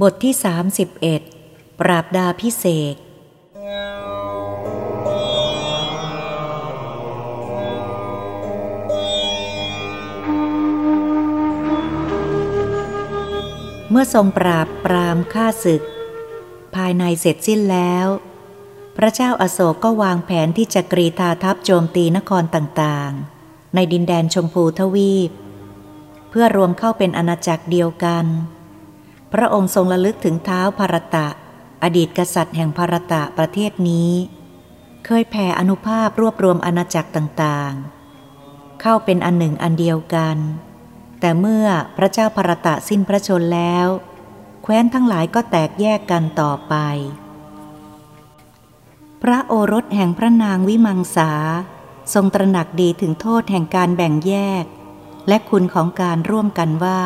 บทที่ 31 ปราบดาพิเศษ เมื่อทรงปราบปรามฆ่าศึก ภายในเสร็จสิ้นแล้ว พระเจ้าอาโศกก็วางแผนที่จะกรีธาทัพโจมตีนครต่างๆ ในดินแดนชมพูทวีป เพื่อรวมเข้าเป็นอาณาจักรเดียวกัน พระองค์ทรงระลึกถึงเท้าภารตะ อดีตกษัตริย์แห่งภารตะประเทศนี้ เคยแผ่อนุภาพรวบรวมอาณาจักรต่างๆ เข้าเป็นอันหนึ่งอันเดียวกัน แต่เมื่อพระเจ้าภารตะสิ้นพระชนแล้ว แคว้นทั้งหลายก็แตกแยกกันต่อไป พระโอรสแห่งพระนางวิมังสา ทรงตระหนักดีถึงโทษแห่งการแบ่งแยก และคุณของการร่วมกันว่า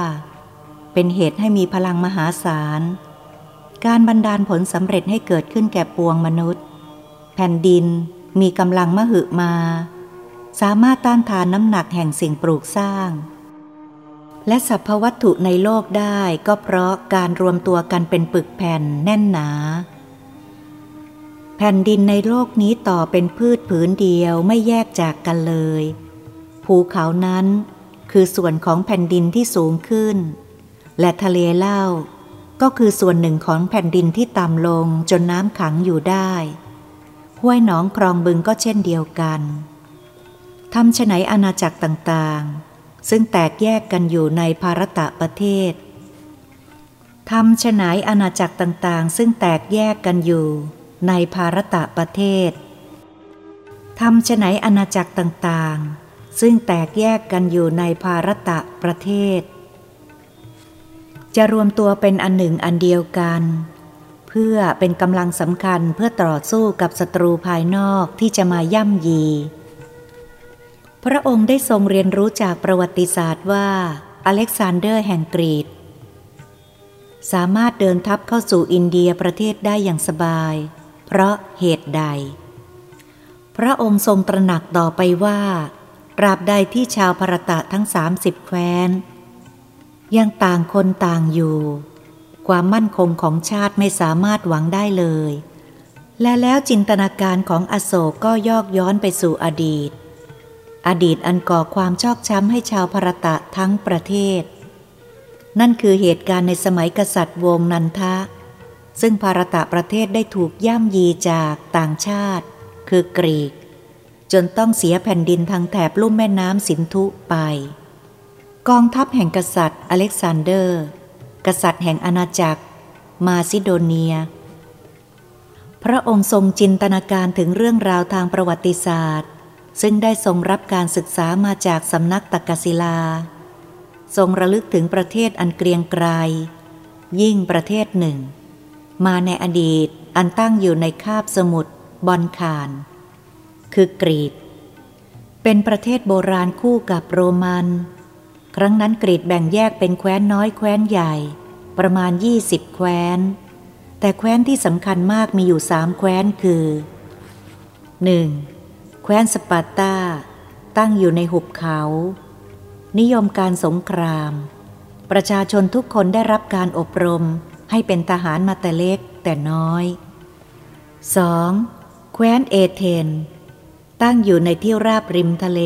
เป็นเหตุให้มีพลังมหาศาล การบันดาลผลสำเร็จให้เกิดขึ้นแก่ปวงมนุษย์ แผ่นดินมีกำลังมหึมา สามารถต้านทานน้ำหนักแห่งสิ่งปลูกสร้าง และสรรพวัตถุในโลกได้ก็เพราะการรวมตัวกันเป็นปึกแผ่นแน่นหนา แผ่นดินในโลกนี้ต่อเป็นพืชผืนเดียวไม่แยกจากกันเลย ภูเขานั้นคือส่วนของแผ่นดินที่สูงขึ้น และทะเลเล่า ก็คือส่วนหนึ่งของแผ่นดินที่ต่ำลงจนน้ำขังอยู่ได้ ห้วยหนองคลองบึงก็เช่นเดียวกันทำฉไนอาณาจักรต่างๆ ซึ่งแตกแยกกันอยู่ในภารตะประเทศทำฉไนอาณาจักรต่างๆ ซึ่งแตกแยกกันอยู่ในภารตะประเทศทำฉไนอาณาจักรต่างๆ ซึ่งแตกแยกกันอยู่ในภารตะประเทศ จะรวมตัวเป็นอันหนึ่งอันเดียวกัน เพื่อเป็นกำลังสำคัญเพื่อต่อสู้กับศัตรูภายนอกที่จะมาย่ำยี พระองค์ได้ทรงเรียนรู้จากประวัติศาสตร์ว่า อเล็กซานเดอร์แห่งกรีกสามารถเดินทัพเข้าสู่อินเดียประเทศได้อย่างสบาย เพราะเหตุใด พระองค์ทรงตระหนักต่อไปว่าตราบใดที่ชาวพรตะทั้งสามสิบแคว้น ยังต่างคนต่างอยู่ ความมั่นคงของชาติไม่สามารถหวังได้เลย และแล้วจินตนาการของอโศกก็ยอกย้อนไปสู่อดีต อดีตอันก่อความชอกช้ำให้ชาวพรตะทั้งประเทศ นั่นคือเหตุการณ์ในสมัยกษัตริย์วงนันทะ ซึ่งภารตะประเทศได้ถูกย่ำยีจากต่างชาติ คือกรีก จนต้องเสียแผ่นดินทางแถบลุ่มแม่น้ำสินธุไป กองทัพแห่งกษัตริย์อเล็กซานเดอร์ กษัตริย์แห่งอาณาจักร มาซิโดเนีย พระองค์ทรงจินตนาการถึงเรื่องราวทางประวัติศาสตร์ ซึ่งได้ทรงรับการศึกษามาจากสำนักตักกศิลา ทรงระลึกถึงประเทศอันเกรียงไกรยิ่งประเทศหนึ่ง มาในอดีตอันตั้งอยู่ในคาบสมุทรบอนคานคือกรีกเป็นประเทศโบราณคู่กับโรมัน ครั้งนั้นกรีดแบ่งแยกเป็นแคว้นน้อยแคว้นใหญ่ ประมาณยี่สิบแคว้น แต่แคว้นที่สำคัญมากมีอยู่สามแคว้นคือ 1. แคว้นสปาร์ตาตั้งอยู่ในหุบเขา นิยมการสงคราม ประชาชนทุกคนได้รับการอบรมให้เป็นทหารมาแต่เล็กแต่น้อย 2. แคว้นเอเธนตั้งอยู่ในที่ราบริมทะเล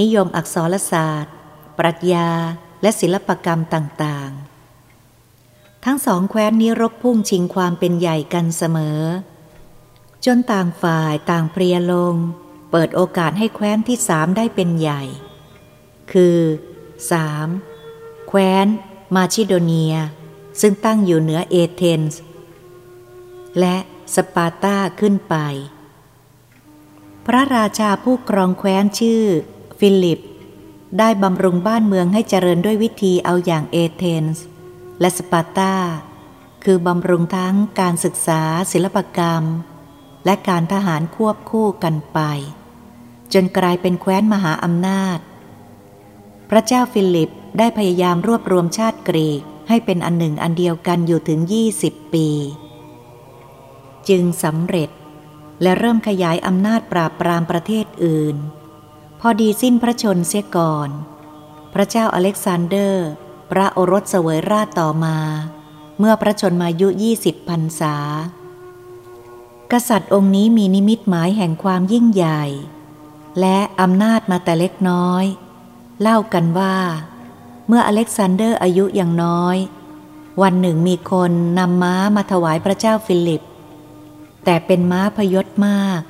นิยมอักษรศาสตร์ ปรัชญา และศิลปกรรมต่างๆ ทั้งสองแคว้นนี้รบพุ่งชิงความเป็นใหญ่กันเสมอ จนต่างฝ่ายต่างเพลียลง เปิดโอกาสให้แคว้นที่สามได้เป็นใหญ่ คือ 3. แคว้น มาซิโดเนีย ซึ่งตั้งอยู่เหนือเอเธนส์ และสปาร์ตาขึ้นไป พระราชาผู้ครองแคว้นชื่อ ฟิลิป ได้บำรุงบ้านเมืองให้เจริญด้วยวิธีเอาอย่างเอเธนส์และสปาร์ตา คือบำรุงทั้งการศึกษาศิลปกรรม และการทหารควบคู่กันไป จนกลายเป็นแคว้นมหาอำนาจ พระเจ้าฟิลิปได้พยายามรวบรวมชาติกรีกให้เป็นอันหนึ่งอันเดียวกันอยู่ถึง 20 ปี จึงสำเร็จและเริ่มขยายอำนาจปราบปรามประเทศอื่น พอดีสิ้นพระชนเสียก่อน พระเจ้าอเล็กซานเดอร์ พระโอรสเสวยราชย์ต่อมา เมื่อพระชนมายุยี่สิบพรรษา กษัตริย์องค์นี้มีนิมิตหมายแห่งความยิ่งใหญ่ และอำนาจมาแต่เล็กน้อย เล่ากันว่า เมื่ออเล็กซานเดอร์อายุยังน้อย วันหนึ่งมีคนนำม้ามาถวายพระเจ้าฟิลิป แต่เป็นม้าพยศมาก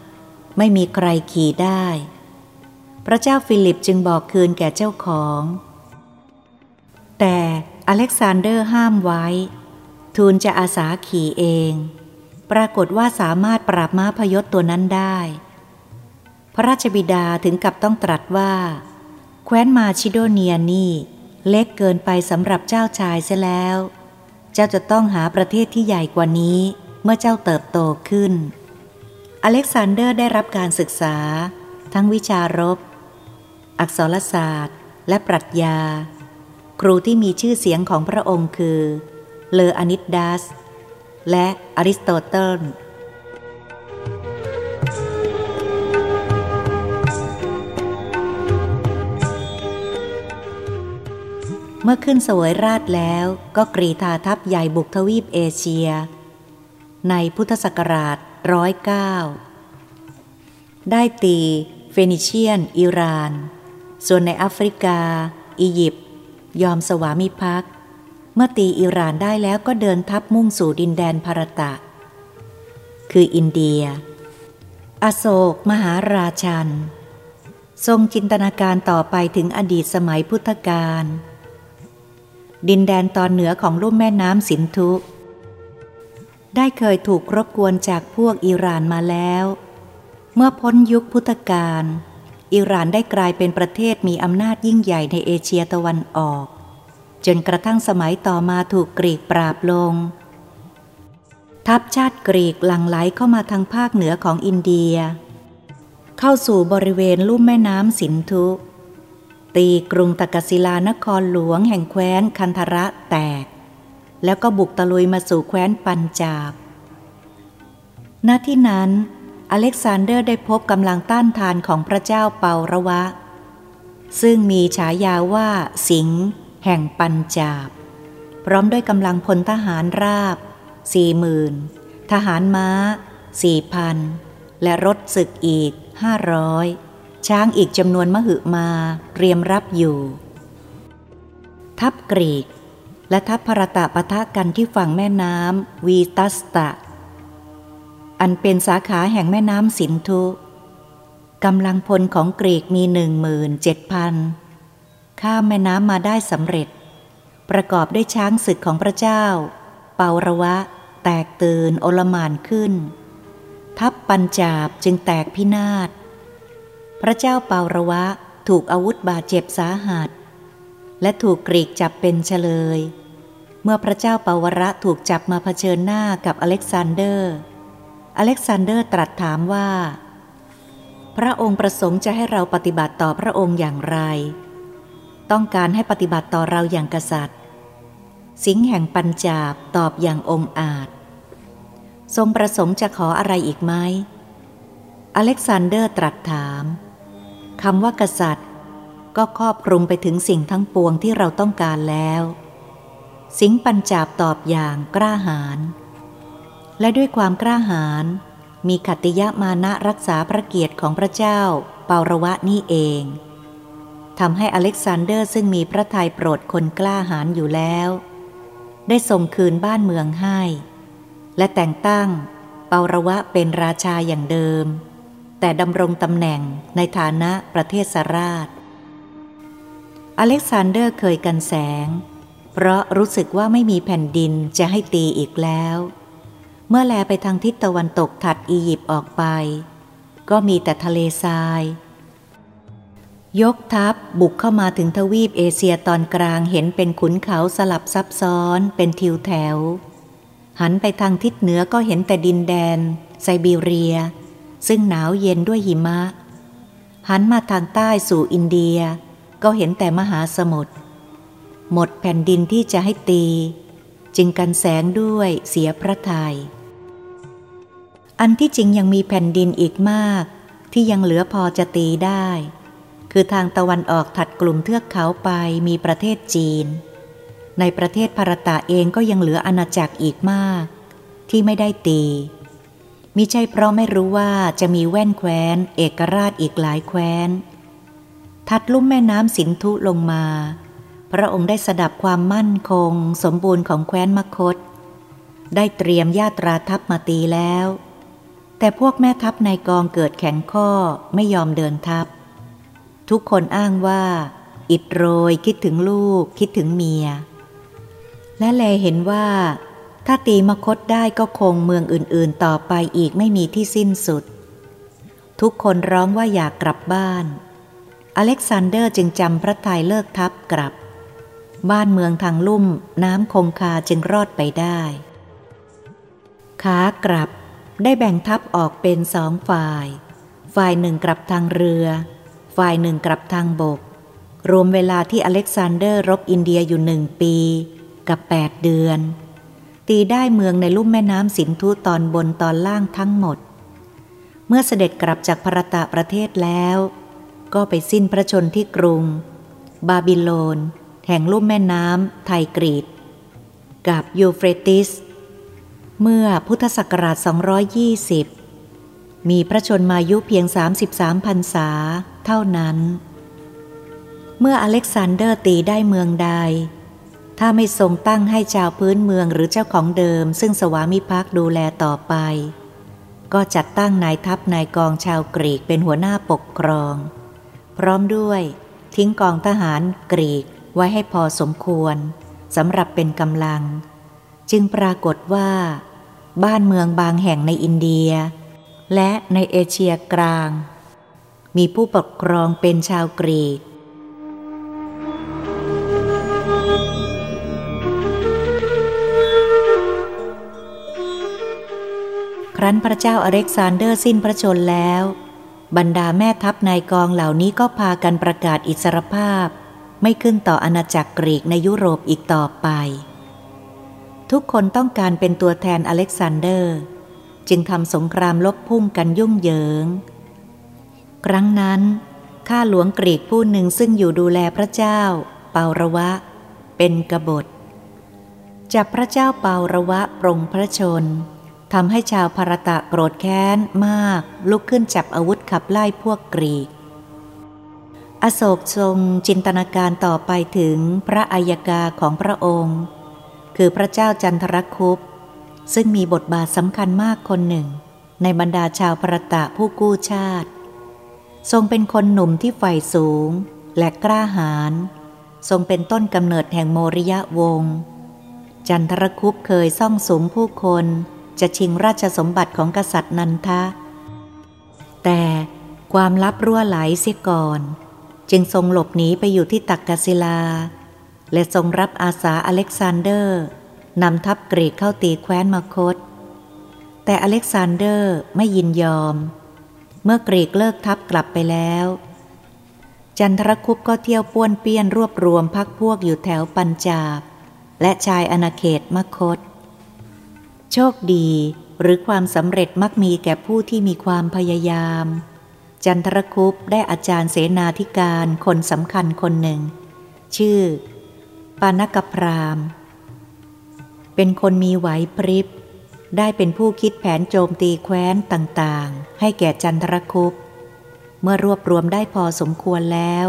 ไม่มีใครขี่ได้ พระเจ้าฟิลิปจึงบอกคืนแก่เจ้าของ แต่อเล็กซานเดอร์ห้ามไว้ ทูลจะอาสาขี่เอง ปรากฏว่าสามารถปราบม้าพยศตัวนั้นได้ พระราชบิดาถึงกับต้องตรัสว่า แคว้นมาซิโดเนียนี่เล็กเกินไปสำหรับเจ้าชายเสียแล้ว เจ้าจะต้องหาประเทศที่ใหญ่กว่านี้เมื่อเจ้าเติบโตขึ้น อเล็กซานเดอร์ได้รับการศึกษา ทั้งวิชารบ อักษรศาสตร์ และปรัชญา ครูที่มีชื่อเสียงของพระองค์คือ เลออนิดดัส และอริสโตเติลเมื่อขึ้นเสวยราชย์แล้วก็กรีธาทัพใหญ่บุกทวีปเอเชีย ในพุทธศักราชร้อยเก้าได้ตีเฟนิเชียน อิราน ส่วนในแอฟริกา อียิปต์ยอมสวามิภักดิ์เมื่อตีอิหร่านได้แล้วก็เดินทัพมุ่งสู่ดินแดนภารตะ คืออินเดีย อโศกมหาราชัน ทรงจินตนาการต่อไปถึงอดีตสมัยพุทธกาลดินแดนตอนเหนือของลุ่มแม่น้ำสินธุ ได้เคยถูกรบกวนจากพวกอิหร่านมาแล้ว เมื่อพ้นยุคพุทธกาล อิหร่านได้กลายเป็นประเทศมีอำนาจยิ่งใหญ่ในเอเชียตะวันออก จนกระทั่งสมัยต่อมาถูกกรีกปราบลง ทัพชาติกรีกหลั่งไหลเข้ามาทางภาคเหนือของอินเดีย เข้าสู่บริเวณลุ่มแม่น้ำสินธุ ตีกรุงตะกศิลานครหลวงแห่งแคว้นคันธระแตก แล้วก็บุกตะลุยมาสู่แคว้นปัญจาบณที่นั้น อเล็กซานเดอร์ได้พบกำลังต้านทานของพระเจ้าเปาระวะ ซึ่งมีฉายาว่า สิงห์แห่งปัญจาบ พร้อมด้วยกำลังพลทหารราบสี่หมื่นทหารม้าสี่พันและรถศึกอีกห้าร้อยช้างอีกจำนวนมหึมาเตรียมรับอยู่ ทัพกรีก และทัพพรตะปะทะกันที่ฝั่งแม่น้ำวีตัสตะ อันเป็นสาขาแห่งแม่น้ำสินธุกำลังพลของกรีกมีหนึ่งหมื่นเจ็ดพันข้ามแม่น้ำมาได้สำเร็จ ประกอบด้วยช้างศึกของพระเจ้า เปาระวะ แตกตื่นอลหม่านขึ้น ทัพปัญจาบจึงแตกพินาศ พระเจ้าเปาระวะถูกอาวุธบาดเจ็บสาหัส และถูกกรีกจับเป็นเชลย เมื่อพระเจ้าเปาระวะถูกจับมาเผชิญหน้ากับอเล็กซานเดอร์ อเล็กซานเดอร์ตรัสถามว่า พระองค์ประสงค์จะให้เราปฏิบัติต่อพระองค์อย่างไร ต้องการให้ปฏิบัติต่อเราอย่างกษัตริย์ สิงห์แห่งปัญจาบตอบอย่างองอาจ ทรงประสงค์จะขออะไรอีกไหมอเล็กซานเดอร์ตรัสถามคำว่ากษัตริย์ ก็ครอบคลุมไปถึงสิ่งทั้งปวงที่เราต้องการแล้ว สิงห์ปัญจาบตอบอย่างกล้าหาญ และด้วยความกล้าหาญมีขัติยะมานะรักษาพระเกียรติของพระเจ้าเปาระวะนี่เองทำให้อเล็กซานเดอร์ซึ่งมีพระทัยโปรดคนกล้าหาญอยู่แล้ว ได้ส่งคืนบ้านเมืองให้ และแต่งตั้งเปาระวะเป็นราชาอย่างเดิม แต่ดำรงตำแหน่งในฐานะประเทศราช อเล็กซานเดอร์เคยกันแสง เพราะรู้สึกว่าไม่มีแผ่นดินจะให้ตีอีกแล้ว เมื่อแลไปทางทิศตะวันตกถัดอียิปต์ออกไป ก็มีแต่ทะเลทราย ยกทัพบุกเข้ามาถึงทวีปเอเชียตอนกลางเห็นเป็นขุนเขาสลับซับซ้อนเป็นทิวแถว หันไปทางทิศเหนือก็เห็นแต่ดินแดน ไซบีเรีย ซึ่งหนาวเย็นด้วยหิมะ หันมาทางใต้สู่อินเดีย ก็เห็นแต่มหาสมุทรหมดแผ่นดินที่จะให้ตี จึงกันแสงด้วยเสียพระทยัย อันที่จริงยังมีแผ่นดินอีกมาก ที่ยังเหลือพอจะตีได้ คือทางตะวันออกถัดกลุ่มเทือกเขาไปมีประเทศจีน ในประเทศพารตะเองก็ยังเหลืออาณาจักรอีกมาก ที่ไม่ได้ตีมิใช่เพราะไม่รู้ว่าจะมีแว่นแคว้น เอกราชอีกหลายแคว้น ทัดลุ่มแม่น้ำสินธุลงมา พระองค์ได้สดับความมั่นคง สมบูรณ์ของแคว้นมคต ได้เตรียมญาตราทัพมาตีแล้ว แต่พวกแม่ทัพในกองเกิดแข็งข้อไม่ยอมเดินทัพ ทุกคนอ้างว่า อิดโรยคิดถึงลูกคิดถึงเมีย และแลเห็นว่า ถ้าตีมคตได้ก็คงเมืองอื่นๆ ต่อไปอีกไม่มีที่สิ้นสุด ทุกคนร้องว่าอยากกลับบ้าน อเล็กซานเดอร์จึงจำพระทัยเลิกทัพกลับ บ้านเมืองทางลุ่มน้ำคงคาจึงรอดไปได้ ขากลับ ได้แบ่งทัพออกเป็นสองฝ่าย ฝ่ายหนึ่งกลับทางเรือ ฝ่ายหนึ่งกลับทางบก รวมเวลาที่อเล็กซานเดอร์รบอินเดียอยู่หนึ่งปี กับแปดเดือน ตีได้เมืองในลุ่มแม่น้ำสินธุตอนบนตอนล่างทั้งหมด เมื่อเสด็จกลับจากพรตะประเทศแล้ว ก็ไปสิ้นพระชนม์ที่กรุง บาบิโลน แห่งลุ่มแม่น้ำไทกรีดกับยูเฟรติส เมื่อพุทธศักราช 220 มีพระชนมายุเพียง 33พรรษาเท่านั้น เมื่ออเล็กซานเดอร์ตีได้เมืองใด ถ้าไม่ทรงตั้งให้ชาวพื้นเมืองหรือเจ้าของเดิม ซึ่งสวามิภักดิ์ดูแลต่อไป ก็จัดตั้งนายทัพนายกองชาวกรีกเป็นหัวหน้าปกครอง พร้อมด้วยทิ้งกองทหารกรีกไว้ให้พอสมควรสำหรับเป็นกำลัง จึงปรากฏว่า บ้านเมืองบางแห่งในอินเดีย และในเอเชียกลาง มีผู้ปกครองเป็นชาวกรีกครั้นพระเจ้าอเล็กซานเดอร์สิ้นพระชนม์แล้ว บรรดาแม่ทัพนายกองเหล่านี้ก็พากันประกาศอิสรภาพ ไม่ขึ้นต่ออาณาจักรกรีกในยุโรปอีกต่อไป ทุกคนต้องการเป็นตัวแทนอเล็กซานเดอร์ จึงทำสงครามรบพุ่งกันยุ่งเหยิง ครั้งนั้น ข้าหลวงกรีกผู้หนึ่งซึ่งอยู่ดูแลพระเจ้า เปาระวะ เป็นกบฏจับพระเจ้าเปาระวะปรงพระชนทำให้ชาวพารตะโกรธแค้นมาก ลุกขึ้นจับอาวุธขับไล่พวกกรีก อโศกทรงจินตนาการต่อไปถึงพระอัยกาของพระองค์ คือพระเจ้าจันทรคุปซึ่งมีบทบาทสำคัญมากคนหนึ่ง ในบรรดาชาวพระตะผู้กู้ชาติ ทรงเป็นคนหนุ่มที่ใฝ่สูง และกล้าหาญทรงเป็นต้นกำเนิดแห่งโมริยะวงศ์จันทรคุปเคยซ่องสูงผู้คนจะชิงราชสมบัติของกษัตริย์นันทะ แต่ความลับรั่วไหลเสียก่อน จึงทรงหลบหนีไปอยู่ที่ตักกศิลา และทรงรับอาสาอเล็กซานเดอร์นำทัพกรีกเข้าตีแคว้นมาคต แต่อเล็กซานเดอร์ไม่ยินยอม เมื่อกรีกเลิกทัพกลับไปแล้ว จันทรคุปก็เที่ยวป้วนเปี้ยนรวบรวมพักพวกอยู่แถวปัญจาบ และชายอนาเขตมคต โชคดีหรือความสำเร็จมักมีแก่ผู้ที่มีความพยายาม จันทรคุปได้อาจารย์เสนาธิการคนสำคัญคนหนึ่ง ชื่อ ปานกพรามเป็นคนมีไหวพริบ ได้เป็นผู้คิดแผนโจมตีแคว้นต่างๆ ให้แก่จันทรคุป เมื่อรวบรวมได้พอสมควรแล้ว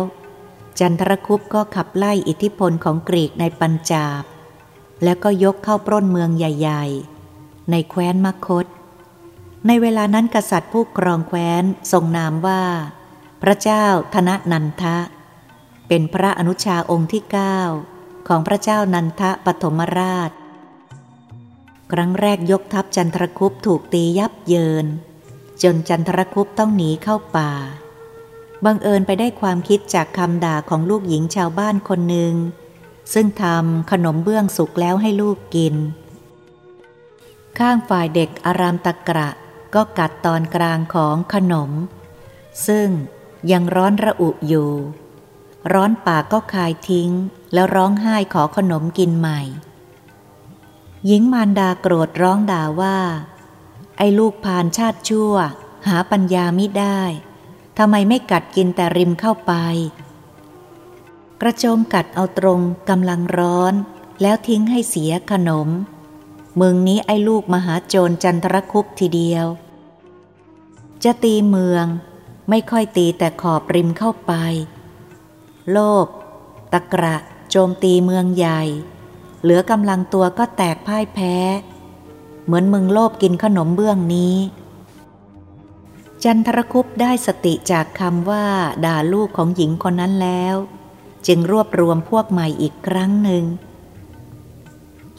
จันทรคุปก็ขับไล่อิทธิพลของกรีกในปัญจาบ แล้วก็ยกเข้าปล้นเมืองใหญ่ ๆ ในแคว้นมคต ในเวลานั้นกษัตริย์ผู้ครองแคว้นทรงนามว่า พระเจ้าธนนันทะ เป็นพระอนุชาองค์ที่เก้า ของพระเจ้านันทะปฐมราช ครั้งแรกยกทัพจันทรคุปถูกตียับเยิน จนจันทรคุปต้องหนีเข้าป่า บังเอิญไปได้ความคิดจากคำด่าของลูกหญิงชาวบ้านคนหนึ่ง ซึ่งทำขนมเบื้องสุกแล้วให้ลูกกิน ข้างฝ่ายเด็กอารามตะกระก็กัดตอนกลางของขนม ซึ่งยังร้อนระอุอยู่ ร้อนปากก็คายทิ้ง แล้วร้องไห้ขอขนมกินใหม่ หญิงมารดาโกรธร้องด่าว่า ไอ้ลูกพานชาติชั่ว หาปัญญามิได้ทำไมไม่กัดกินแต่ริมเข้าไป กระโจมกัดเอาตรงกำลังร้อน แล้วทิ้งให้เสียขนมเมืองนี้ไอ้ลูกมหาโจรจันทรคุปทีเดียว จะตีเมืองไม่ค่อยตีแต่ขอบริมเข้าไป โลภตะกระโจมตีเมืองใหญ่ เหลือกำลังตัวก็แตกพ่ายแพ้ เหมือนมึงโลภกินขนมเบื้องนี้ จันทรคุปได้สติจากคำว่า ด่าลูกของหญิงคนนั้นแล้ว จึงรวบรวมพวกใหม่อีกครั้งหนึ่ง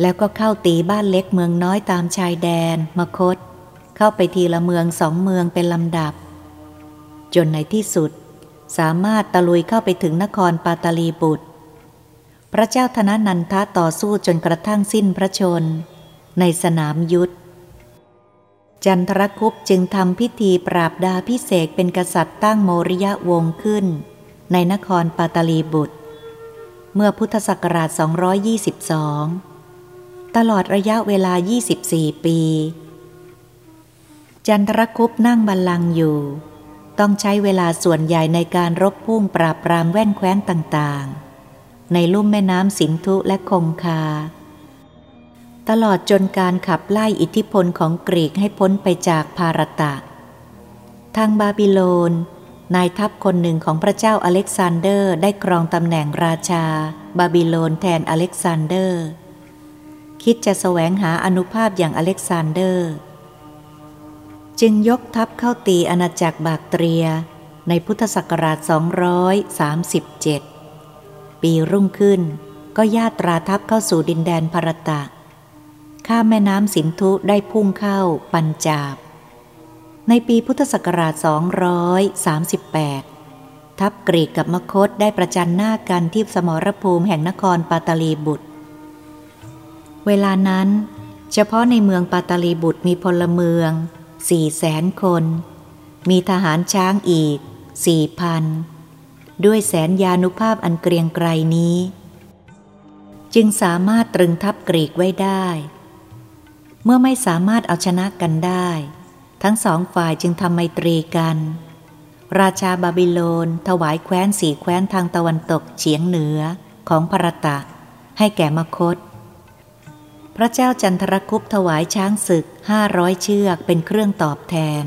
แล้วก็เข้าตีบ้านเล็กเมืองน้อยตามชายแดนมคต เข้าไปทีละเมืองสองเมืองเป็นลำดับ จนในที่สุด สามารถตะลุยเข้าไปถึงนครปาตาลีบุตร พระเจ้าธนนันทะต่อสู้จนกระทั่งสิ้นพระชน ในสนามยุทธ จันทรคุปจึงทำพิธีปราบดาพิเศษเป็นกษัตริย์ตั้งโมริยะวงขึ้น ในนครปาตาลีบุตร เมื่อพุทธศักราช 222 ตลอดระยะเวลา 24 ปี จันทรคุปต์นั่งบัลลังก์อยู่ ต้องใช้เวลาส่วนใหญ่ในการรบพุ่งปราบปรามแว่นแคว้นต่างๆ ในลุ่มแม่น้ำสินธุและคงคา ตลอดจนการขับไล่อิทธิพลของกรีกให้พ้นไปจากภารตะ ทางบาบิโลน นายทัพคนหนึ่งของพระเจ้าอเล็กซานเดอร์ได้ครองตำแหน่งราชา บาบิโลนแทนอเล็กซานเดอร์ คิดจะแสวงหาอานุภาพอย่างอเล็กซานเดอร์ จึงยกทัพเข้าตีอาณาจักรบากเตรีย ในพุทธศักราช 237 ปีรุ่งขึ้นก็ยาตราทัพเข้าสู่ดินแดนภารตะ ข้ามแม่น้ำสินธุได้พุ่งเข้าปัญจาบ ในปีพุทธศักราช 238 ทัพกรีกกับมคตได้ประจันหน้ากันที่สมรภูมิแห่งนครปาตาลีบุตร เวลานั้น เฉพาะในเมืองปาตาลีบุตรมีพลเมือง สี่แสนคน มีทหารช้างอีกสี่พันด้วยแสนยานุภาพอันเกรียงไกรนี้ จึงสามารถตรึงทัพกรีกไว้ได้ เมื่อไม่สามารถเอาชนะกันได้ ทั้งสองฝ่ายจึงทำไมตรีกัน ราชาบาบิโลน ถวายแคว้นสี่แคว้นทางตะวันตกเฉียงเหนือของพรตะ ให้แก่มคต พระเจ้าจันทรคุปถวายช้างศึกห้าร้อยเชือกเป็นเครื่องตอบแทน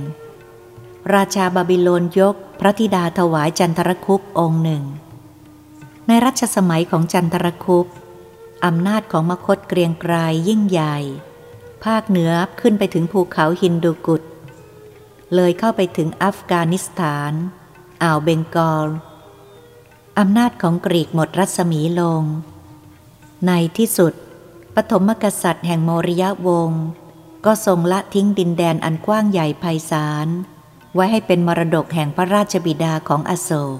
ราชาบาบิโลนยกพระธิดาถวายจันทรคุปองค์หนึ่ง ในรัชสมัยของจันทรคุปอำนาจของมคตเกรียงไกรยยิ่งใหญ่ ภาคเหนือขึ้นไปถึงภูเขาฮินดูกุดเลยเข้าไปถึงอัฟกานิสถาน อ่าวเบงกอล อำนาจของกรีกหมดรัศมีลง ในที่สุด ปฐมกษัตริย์แห่งโมริยะวงศ์ก็ทรงละทิ้งดินแดนอันกว้างใหญ่ไพศาล ไว้ให้เป็นมรดกแห่งพระราชบิดาของอโศก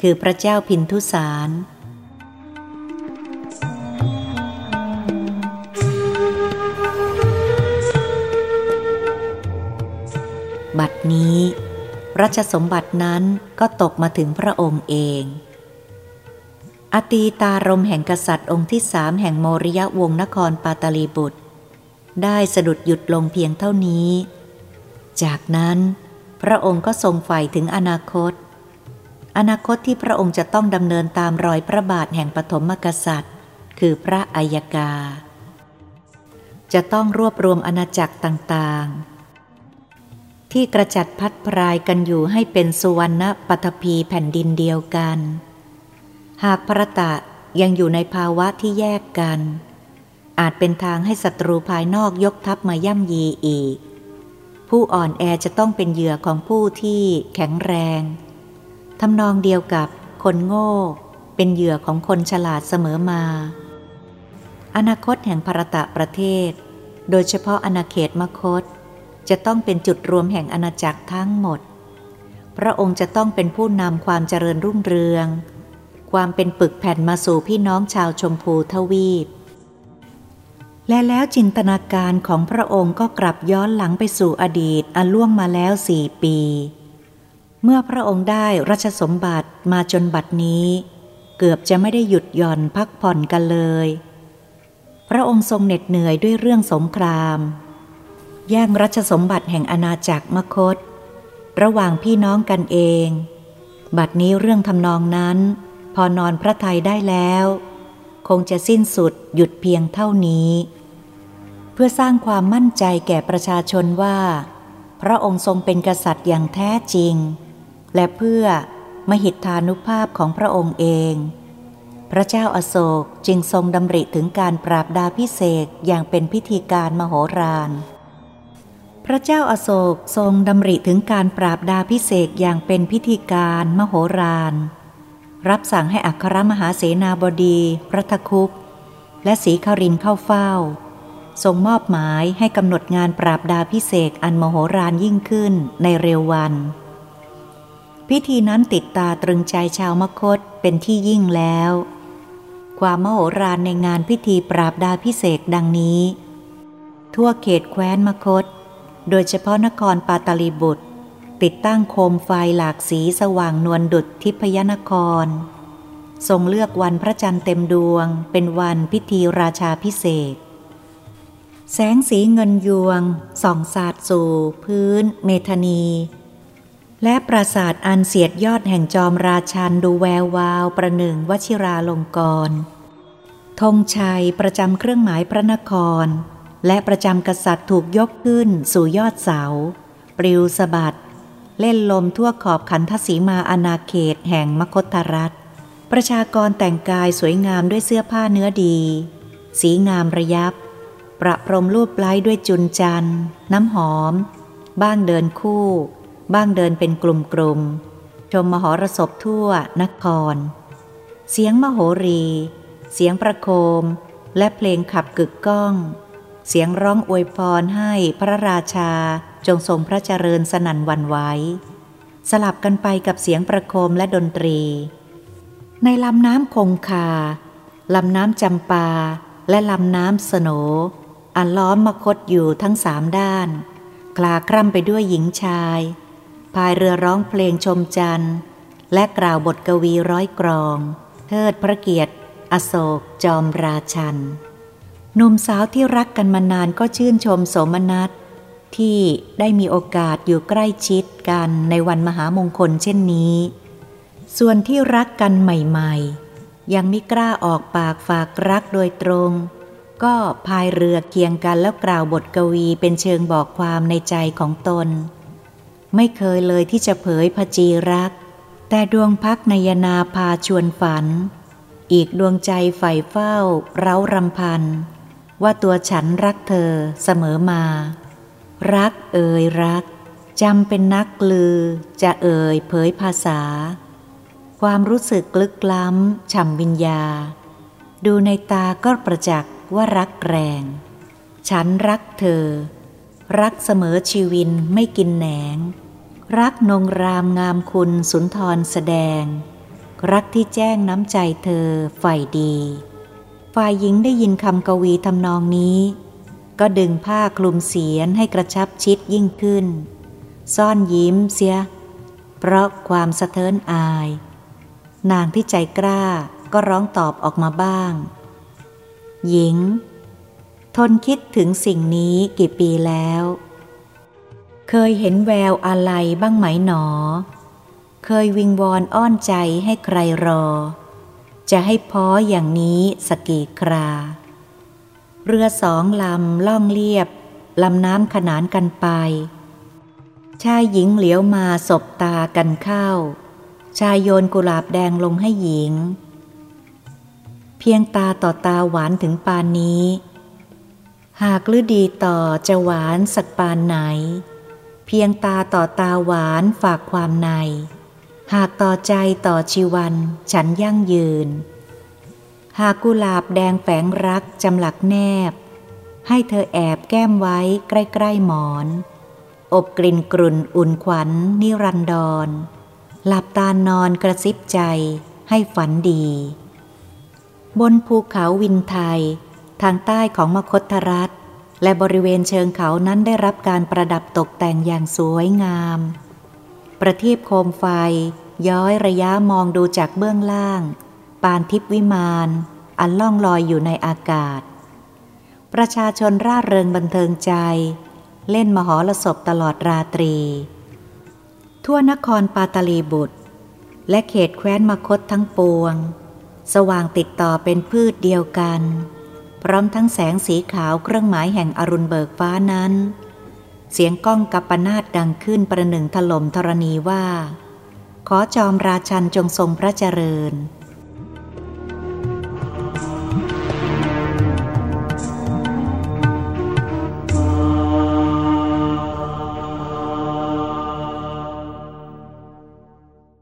คือพระเจ้าพินทุสารบัดนี้ รัชสมบัตินั้นก็ตกมาถึงพระองค์เอง อตีตารมแห่งกษัตริย์องค์ที่สามแห่งโมริยะวงนครปาตาลีบุตร ได้สะดุดหยุดลงเพียงเท่านี้ จากนั้น พระองค์ก็ทรงใฝ่ถึงอนาคต อนาคตที่พระองค์จะต้องดำเนินตามรอยพระบาทแห่งปฐมกษัตริย์ คือพระอัยกา จะต้องรวบรวมอาณาจักรต่างๆ ที่กระจัดพัดพรายกันอยู่ให้เป็นสุวรรณปัตภีแผ่นดินเดียวกัน หากพระตะยังอยู่ในภาวะที่แยกกัน อาจเป็นทางให้ศัตรูภายนอกยกทัพมาย่ำยีอีก ผู้อ่อนแอจะต้องเป็นเหยื่อของผู้ที่แข็งแรงทำนองเดียวกับคนโง่ เป็นเหยื่อของคนฉลาดเสมอมา อนาคตแห่งพรตะประเทศ โดยเฉพาะอนาเขตมคต จะต้องเป็นจุดรวมแห่งอาณาจักรทั้งหมด พระองค์จะต้องเป็นผู้นำความเจริญรุ่งเรือง ความเป็นปึกแผ่นมาสู่พี่น้องชาวชมพูทวีป และแล้วจินตนาการของพระองค์ก็กลับย้อนหลังไปสู่อดีตอันล่วงมาแล้วสี่ปี เมื่อพระองค์ได้รัชสมบัติมาจนบัดนี้ เกือบจะไม่ได้หยุดหย่อนพักผ่อนกันเลย พระองค์ทรงเหน็ดเหนื่อยด้วยเรื่องสงครามแย่งรัชสมบัติแห่งอาณาจักรมคต ระหว่างพี่น้องกันเอง บัดนี้เรื่องทำนองนั้น พอนอนพระไทยได้แล้ว คงจะสิ้นสุดหยุดเพียงเท่านี้ เพื่อสร้างความมั่นใจแก่ประชาชนว่า พระองค์ทรงเป็นกษัตริย์อย่างแท้จริง และเพื่อมหิทธานุภาพของพระองค์เอง พระเจ้าอาโศกจึงทรงดำริถึงการปราบดาพิเศษอย่างเป็นพิธีการมโหฬารพระเจ้าอาโศกทรงดำริถึงการปราบดาพิเศษอย่างเป็นพิธีการมโหฬาร รับสั่งให้อัครมหาเสนาบดีพระทคุปและสีครินเข้าเฝ้า ทรงมอบหมายให้กำหนดงานปราบดาพิเศษอันมโหฬารยิ่งขึ้นในเร็ววัน พิธีนั้นติดตาตรึงใจชาวมคตเป็นที่ยิ่งแล้ว ความมโหฬารในงานพิธีปราบดาพิเศษดังนี้ ทั่วเขตแคว้นมคต โดยเฉพาะนครปาตาลีบุตร ติดตั้งโคมไฟหลากสีสว่างนวลดุดทิพยนคร ทรงเลือกวันพระจันทร์เต็มดวง เป็นวันพิธีราชาพิเศษ แสงสีเงินยวง ส่องสาดสู่ พื้น เมธนี และปราสาทอันเสียดยอดแห่งจอมราชันดูแวววาว ประหนึ่งวชิราลงกรธงชัยประจำเครื่องหมายพระนคร และประจำกษัตริย์ถูกยกขึ้นสู่ยอดเสา ปลิวสะบัด เล่นลมทั่วขอบขันทศีมาอาณาเขตแห่งมคตรัฐ ประชากรแต่งกายสวยงามด้วยเสื้อผ้าเนื้อดี สีงามระยับ ประพรมรูปไล้ด้วยจุนจัน น้ำหอม บ้างเดินคู่ บ้างเดินเป็นกลุ่มๆ ชมมหรสพทั่วนคร เสียงมโหรี เสียงประโคม และเพลงขับกึกก้อง เสียงร้องอวยพรให้พระราชา จงทรงพระเจริญสนั่นวันไว้สลับกันไปกับเสียงประโคมและดนตรี ในลำน้ำคงคา ลำน้ำจำปา และลำน้ำสโนอันล้อมมคตอยู่ทั้งสามด้าน คลาคร่ำไปด้วยหญิงชายพายเรือร้องเพลงชมจันทร์ และกล่าวบทกวีร้อยกรองเทิดพระเกียรติ อโศกจอมราชันหนุ่มสาวที่รักกันมานานก็ชื่นชมโสมนัส ที่ได้มีโอกาสอยู่ใกล้ชิดกันในวันมหามงคลเช่นนี้ ส่วนที่รักกันใหม่ๆ ยังไม่กล้าออกปากฝากรักโดยตรง ก็พายเรือเคียงกันแล้วกล่าวบทกวีเป็นเชิงบอกความในใจของตน ไม่เคยเลยที่จะเผยพจีรัก แต่ดวงพักนยนาพาชวนฝัน อีกดวงใจใฝ่เฝ้า เร้ารำพัน ว่าตัวฉันรักเธอเสมอมา รักเอ่ยรักจำเป็นนักลือ จะเอ่ยเผยภาษา ความรู้สึกลึกล้ำฉ่ำวิญญา ดูในตาก็ประจักษ์ว่ารักแรง ฉันรักเธอ รักเสมอชีวินไม่กินแหนง รักนงรามงามคุณสุนทรแสดง รักที่แจ้งน้ำใจเธอฝ่ายดี ฝ่ายหญิงได้ยินคำกวีทำนองนี้ ก็ดึงผ้าคลุมเสียนให้กระชับชิดยิ่งขึ้น ซ่อนยิ้มเสีย เพราะความสะเทินอาย นางที่ใจกล้าก็ร้องตอบออกมาบ้าง หญิง ทนคิดถึงสิ่งนี้กี่ปีแล้ว เคยเห็นแววอะไรบ้างไหมหนอ เคยวิงวอนอ้อนใจให้ใครรอ จะให้พ้ออย่างนี้สกีครา เรือสองลำล่องเลียบลำน้ำขนานกันไป ชายหญิงเหลียวมาสบตากันเข้า ชายโยนกุหลาบแดงลงให้หญิง เพียงตาต่อตาหวานถึงปานนี้ หากฤดีต่อจะหวานสักปานไหน เพียงตาต่อตาหวานฝากความใน หากต่อใจต่อชีวันฉันยั่งยืน หากกุหลาบแดงแฝงรักจำหลักแนบ ให้เธอแอบแก้มไว้ใกล้ๆหมอน อบกลิ่นกรุ่นอุ่นขวัญนิรันดร หลับตานอนกระซิบใจให้ฝันดี บนภูเขาวินไทย ทางใต้ของมคตรัฐ และบริเวณเชิงเขานั้นได้รับการประดับตกแต่งอย่างสวยงาม ประทีปโคมไฟ ย้อยระยะมองดูจากเบื้องล่าง ปานทิพวิมานอันล่องลอยอยู่ในอากาศ ประชาชนร่าเริงบันเทิงใจ เล่นมหรสพตลอดราตรี ทั่วนครปาตลีบุตร และเขตแคว้นมคตทั้งปวง สว่างติดต่อเป็นพืชเดียวกัน พร้อมทั้งแสงสีขาวเครื่องหมายแห่งอรุณเบิกฟ้านั้น เสียงก้องกัปปนาตดังขึ้นประหนึ่งถล่มธรณีว่า ขอจอมราชันจงทรงพระเจริญ